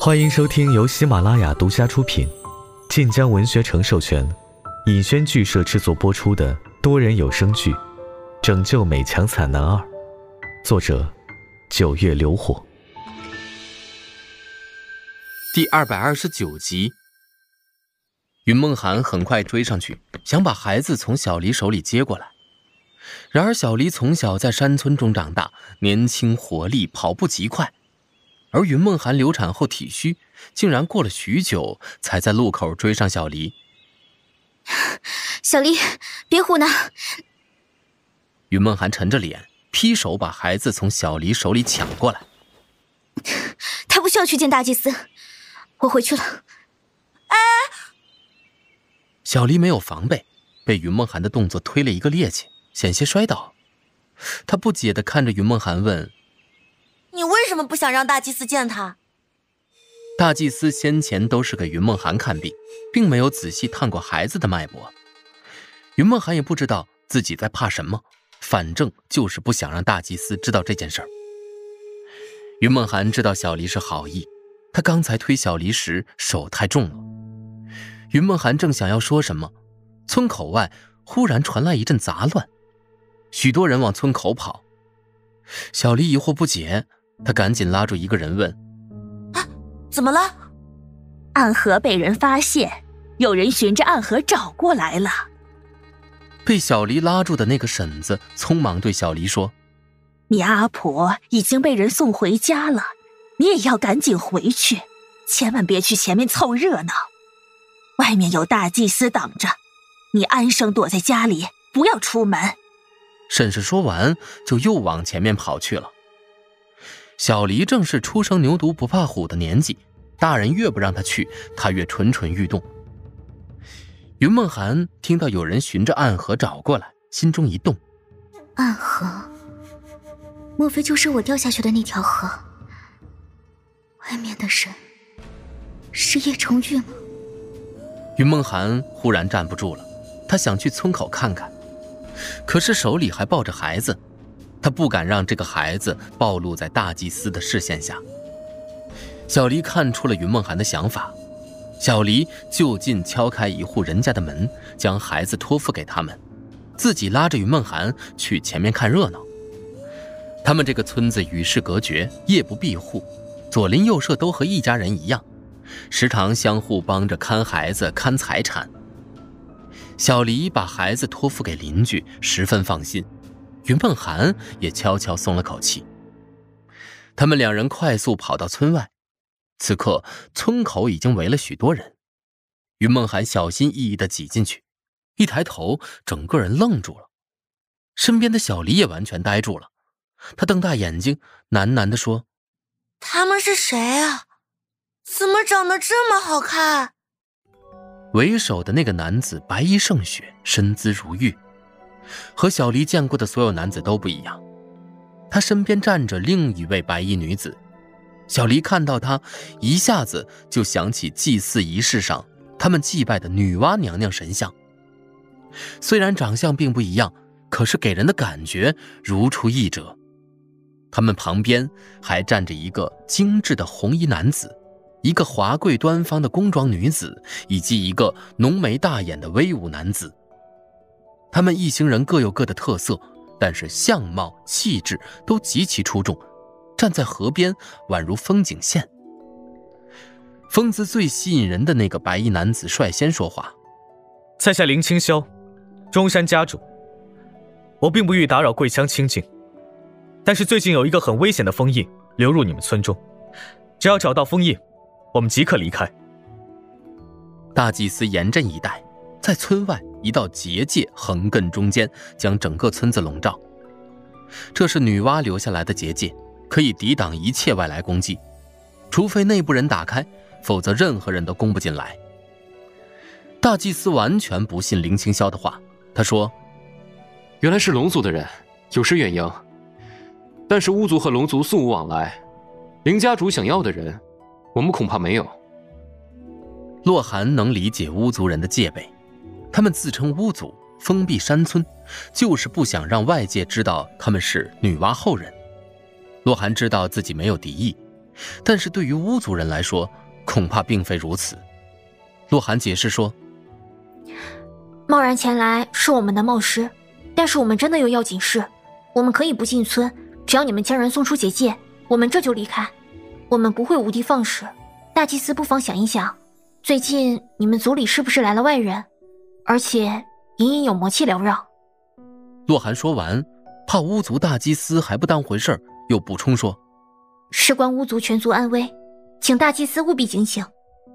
欢迎收听由喜马拉雅独家出品、晋江文学城授权、尹轩剧社制作播出的多人有声剧《拯救美强惨男二》，作者：九月流火，第二百二十九集。云梦涵很快追上去，想把孩子从小黎手里接过来。然而，小黎从小在山村中长大，年轻活力，跑步极快。而云梦涵流产后体虚，竟然过了许久才在路口追上小黎。小黎，别胡闹！云梦涵沉着脸，劈手把孩子从小黎手里抢过来。他不需要去见大祭司，我回去了。哎！小黎没有防备，被云梦涵的动作推了一个趔趄，险些摔倒。他不解的看着云梦涵问。你为什么不想让大祭司见他？大祭司先前都是给云梦涵看病，并没有仔细探过孩子的脉搏。云梦涵也不知道自己在怕什么，反正就是不想让大祭司知道这件事儿。云梦涵知道小黎是好意，他刚才推小黎时手太重了。云梦涵正想要说什么，村口外忽然传来一阵杂乱，许多人往村口跑。小黎疑惑不解。他赶紧拉住一个人问：“啊，怎么了？暗河被人发现，有人循着暗河找过来了。”被小黎拉住的那个婶子匆忙对小黎说：“你阿婆已经被人送回家了，你也要赶紧回去，千万别去前面凑热闹。外面有大祭司挡着，你安生躲在家里，不要出门。”婶婶说完，就又往前面跑去了。小黎正是初生牛犊不怕虎的年纪，大人越不让他去，他越蠢蠢欲动。云梦涵听到有人循着暗河找过来，心中一动。暗河，莫非就是我掉下去的那条河？外面的人是叶重玉吗？云梦涵忽然站不住了，他想去村口看看，可是手里还抱着孩子。他不敢让这个孩子暴露在大祭司的视线下。小黎看出了云梦涵的想法，小黎就近敲开一户人家的门，将孩子托付给他们，自己拉着云梦涵去前面看热闹。他们这个村子与世隔绝，夜不闭户，左邻右舍都和一家人一样，时常相互帮着看孩子、看财产。小黎把孩子托付给邻居，十分放心。云梦涵也悄悄松了口气。他们两人快速跑到村外，此刻村口已经围了许多人。云梦涵小心翼翼地挤进去，一抬头，整个人愣住了。身边的小黎也完全呆住了，他瞪大眼睛，喃喃地说：“他们是谁啊？怎么长得这么好看？”为首的那个男子白衣胜雪，身姿如玉。和小黎见过的所有男子都不一样，他身边站着另一位白衣女子。小黎看到他，一下子就想起祭祀仪式上他们祭拜的女娲娘娘神像。虽然长相并不一样，可是给人的感觉如出一辙。他们旁边还站着一个精致的红衣男子，一个华贵端方的宫装女子，以及一个浓眉大眼的威武男子。他们一行人各有各的特色，但是相貌气质都极其出众，站在河边宛如风景线。风姿最吸引人的那个白衣男子率先说话：“在下林清霄，中山家主。我并不欲打扰贵乡清静，但是最近有一个很危险的封印流入你们村中，只要找到封印，我们即刻离开。”大祭司严阵以待。在村外，一道结界横亘中间，将整个村子笼罩。这是女娲留下来的结界，可以抵挡一切外来攻击，除非内部人打开，否则任何人都攻不进来。大祭司完全不信林清霄的话，他说：“原来是龙族的人，有失远迎。但是巫族和龙族素无往来，林家主想要的人，我们恐怕没有。”洛寒能理解巫族人的戒备。他们自称巫族，封闭山村，就是不想让外界知道他们是女娲后人。洛寒知道自己没有敌意，但是对于巫族人来说，恐怕并非如此。洛寒解释说：“贸然前来是我们的冒失，但是我们真的有要紧事，我们可以不进村，只要你们将人送出结界，我们这就离开。我们不会无的放矢。大祭司不妨想一想，最近你们族里是不是来了外人？而且隐隐有魔气缭绕。”洛寒说完，怕巫族大祭司还不当回事又补充说。事关巫族全族安危，请大祭司务必警醒，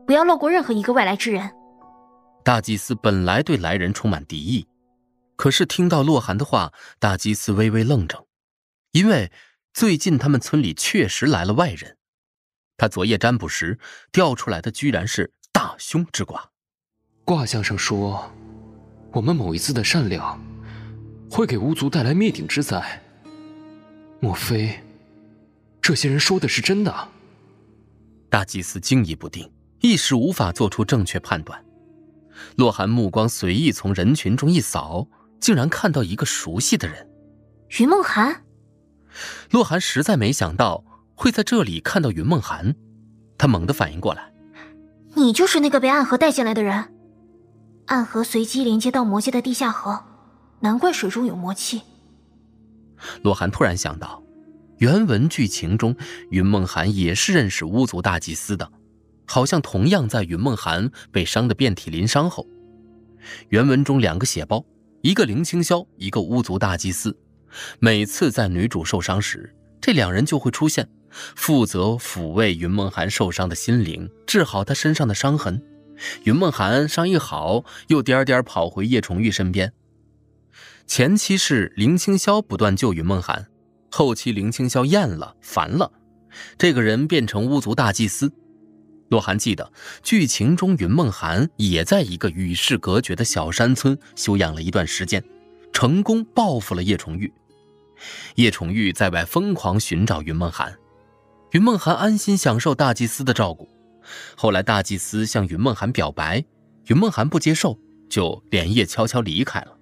不要漏过任何一个外来之人。大祭司本来对来人充满敌意，可是听到洛寒的话，大祭司微微愣怔，因为最近他们村里确实来了外人。他昨夜占卜时掉出来的居然是大凶之卦，卦象上说，我们某一次的善良会给巫族带来灭顶之灾。莫非？这些人说的是真的。大祭司惊疑不定，一时无法做出正确判断。洛寒目光随意从人群中一扫，竟然看到一个熟悉的人——云梦寒。洛寒实在没想到会在这里看到云梦寒，他猛地反应过来：“你就是那个被暗河带进来的人。暗河随机连接到魔界的地下河，难怪水中有魔气。”洛寒突然想到。原文剧情中，云梦寒也是认识巫族大祭司的，好像同样在云梦寒被伤得遍体鳞伤后，原文中两个血包，一个林青霄，一个巫族大祭司，每次在女主受伤时，这两人就会出现，负责抚慰云梦寒受伤的心灵，治好她身上的伤痕。云梦寒商议好，又颠颠跑回叶崇玉身边。前期是林青霄不断救云梦寒。后期林青霄厌了烦了，这个人变成巫族大祭司。洛寒记得剧情中云梦寒也在一个与世隔绝的小山村休养了一段时间，成功报复了叶崇玉。叶崇玉在外疯狂寻找云梦寒，云梦寒安心享受大祭司的照顾。后来大祭司向云梦寒表白，云梦寒不接受，就连夜悄悄离开了。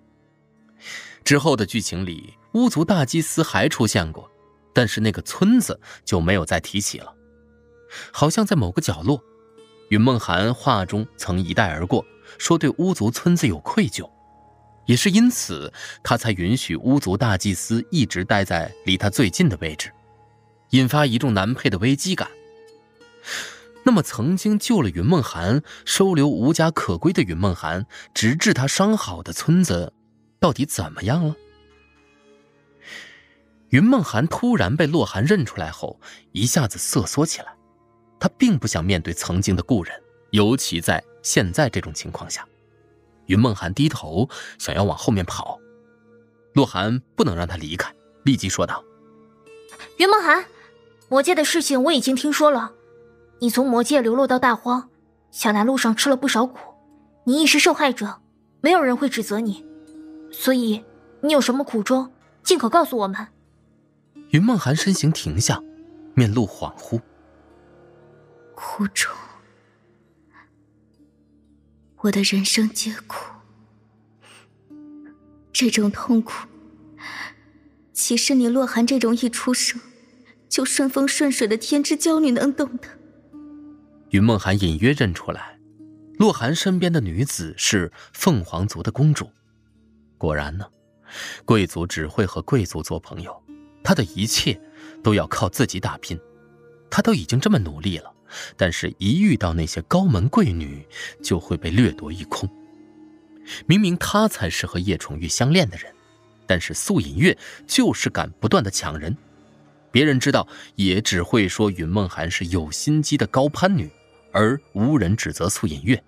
之后的剧情里。巫族大祭司还出现过，但是那个村子就没有再提起了。好像在某个角落，云梦寒话中曾一带而过，说对巫族村子有愧疚，也是因此他才允许巫族大祭司一直待在离他最近的位置，引发一众男配的危机感。那么，曾经救了云梦涵、收留无家可归的云梦涵，直至他伤好的村子，到底怎么样了？云梦涵突然被洛寒认出来后，一下子瑟缩起来。他并不想面对曾经的故人，尤其在现在这种情况下。云梦涵低头想要往后面跑，洛寒不能让他离开，立即说道：“云梦涵，魔界的事情我已经听说了。你从魔界流落到大荒，想来路上吃了不少苦，你亦是受害者，没有人会指责你。所以，你有什么苦衷，尽可告诉我们。”云梦寒身形停下，面露恍惚。苦衷，我的人生皆苦。这种痛苦，岂是你洛寒这种一出生就顺风顺水的天之娇女能懂的？云梦寒隐约认出来，洛寒身边的女子是凤凰族的公主。果然呢，贵族只会和贵族做朋友。他的一切都要靠自己打拼，他都已经这么努力了，但是，一遇到那些高门贵女，就会被掠夺一空。明明他才是和叶宠玉相恋的人，但是素隐月就是敢不断的抢人。别人知道，也只会说云梦寒是有心机的高攀女，而无人指责素隐月。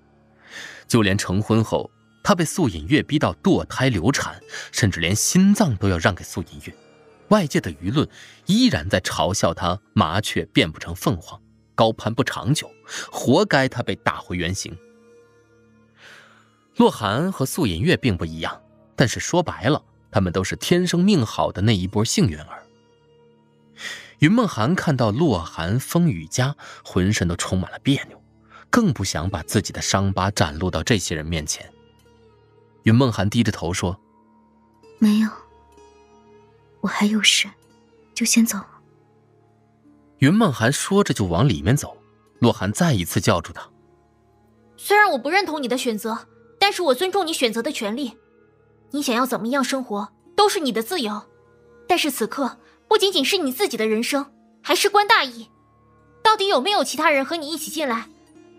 就连成婚后，他被素隐月逼到堕胎流产，甚至连心脏都要让给素隐月。外界的舆论依然在嘲笑他麻雀变不成凤凰，高攀不长久，活该他被打回原形。洛寒和素隐月并不一样，但是说白了，他们都是天生命好的那一波幸运儿。云梦涵看到洛寒、风雨家，浑身都充满了别扭，更不想把自己的伤疤展露到这些人面前。云梦涵低着头说：“没有。”我还有事，就先走了。云梦涵说着就往里面走，洛寒再一次叫住他：“虽然我不认同你的选择，但是我尊重你选择的权利。你想要怎么样生活，都是你的自由。但是此刻，不仅仅是你自己的人生，还事关大义。到底有没有其他人和你一起进来？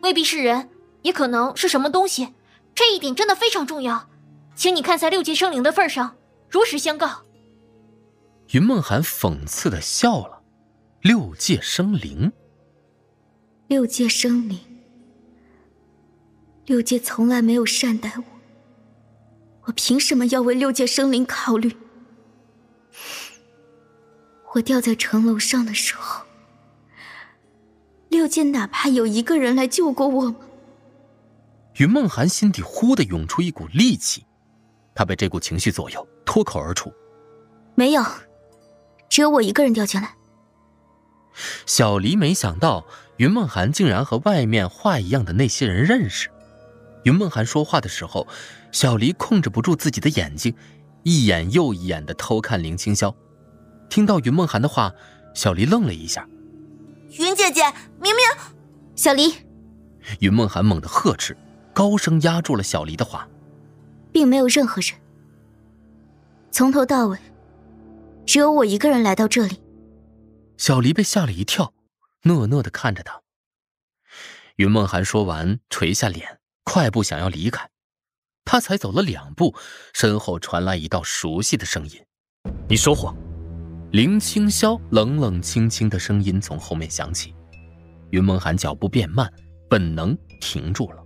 未必是人，也可能是什么东西。这一点真的非常重要，请你看在六界生灵的份上，如实相告。”云梦涵讽刺的笑了。六界生灵，六界生灵，六界从来没有善待我，我凭什么要为六界生灵考虑？我掉在城楼上的时候，六界哪怕有一个人来救过我吗？云梦涵心底忽的涌出一股戾气，他被这股情绪左右，脱口而出：“没有，只有我一个人掉进来。”小黎没想到云梦涵竟然和外面画一样的那些人认识。云梦涵说话的时候，小黎控制不住自己的眼睛，一眼又一眼的偷看林清霄。听到云梦涵的话，小黎愣了一下。云姐姐，明明……小黎，云梦涵猛地呵斥，高声压住了小黎的话，并没有任何人，从头到尾，只有我一个人来到这里。小黎被吓了一跳，讷讷的看着他。云梦涵说完，垂下脸，快步想要离开。他才走了两步，身后传来一道熟悉的声音：“你说谎！”林清霄冷冷清清的声音从后面响起。云梦涵脚步变慢，本能停住了。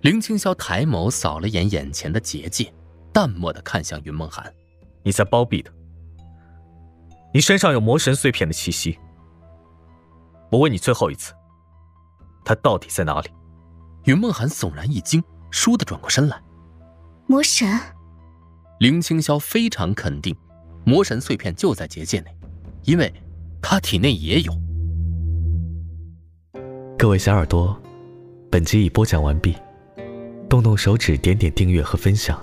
林清霄抬眸扫了眼眼前的结界，淡漠的看向云梦涵：“你在包庇他。”你身上有魔神碎片的气息，我问你最后一次，他到底在哪里？云梦涵悚然一惊，倏地转过身来。魔神，林清霄非常肯定，魔神碎片就在结界内，因为他体内也有。各位小耳朵，本集已播讲完毕，动动手指点点订阅和分享，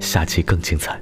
下期更精彩。